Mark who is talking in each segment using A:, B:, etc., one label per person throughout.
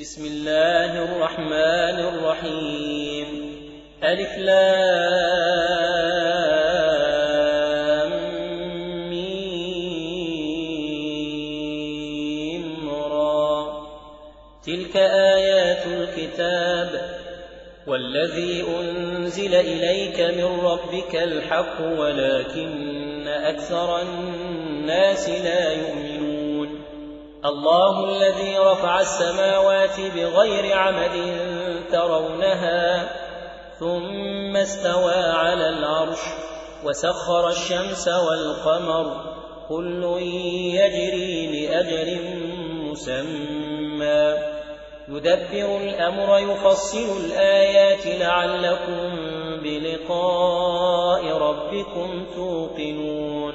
A: بسم الله الرحمن الرحيم. ألف لام تلك آيات الكتاب. والذي أنزل إليك من ربك الحق ولكن أكثر الناس لا يؤمنون. الله الذي رفع السماوات بغير عمد ترونها ثم استوى على العرش وسخر الشمس والقمر كل يجري لأجل مسمى. يدبر الأمر يفصل الآيات لعلكم بلقاء ربكم توقنون.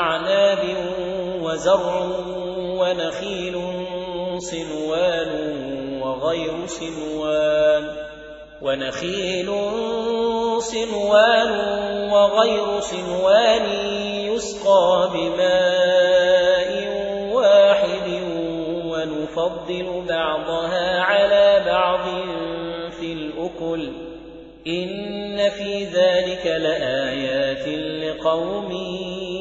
A: أعناب وزرع ونخيل صنوان وغير صنوان ونخيل صنوان وغير صنوان يسقى بماء واحد ونفضل بعضها على بعض في الأكل. إن في ذلك لآيات لقوم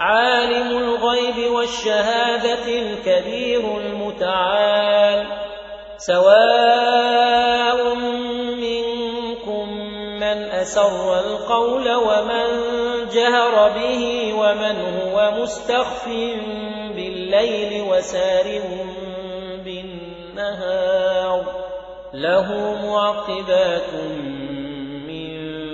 A: عالم الغيب والشهادة الكبير المتعال. سواء منكم من أسر القول ومن جهر به ومن هو مستخف بالليل وسار بالنهار. له معقبات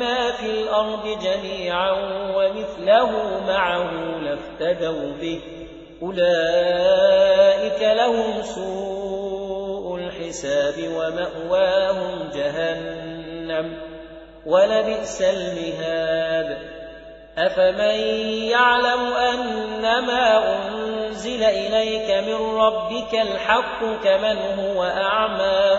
A: ما في الأرض جميعا ومثله معه لافتدوا به أولئك لهم سوء الحساب ومأواهم جهنم ولبئس المهاد أفمن يعلم أنما أنزل إليك من ربك الحق كمن هو أعمى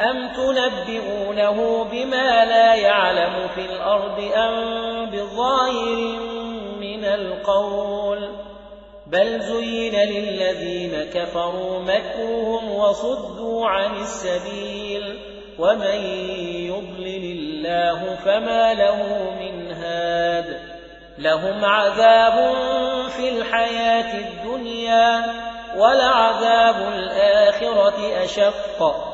A: أم تنبئونه بما لا يعلم في الأرض أم بظاهر من القول بل زين للذين كفروا مكرهم وصدوا عن السبيل ومن يضلل الله فما له من هاد لهم عذاب في الحياة الدنيا ولعذاب الآخرة أشق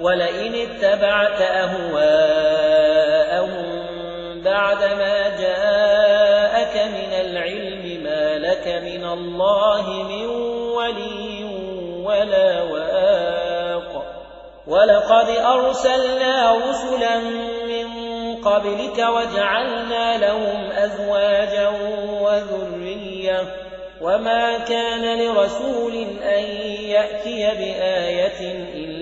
A: ولئن اتبعت أهواءهم بعدما جاءك من العلم ما لك من الله من ولي ولا واق ولقد أرسلنا رسلا من قبلك وجعلنا لهم أزواجا وذرية وما كان لرسول أن يأتي بآية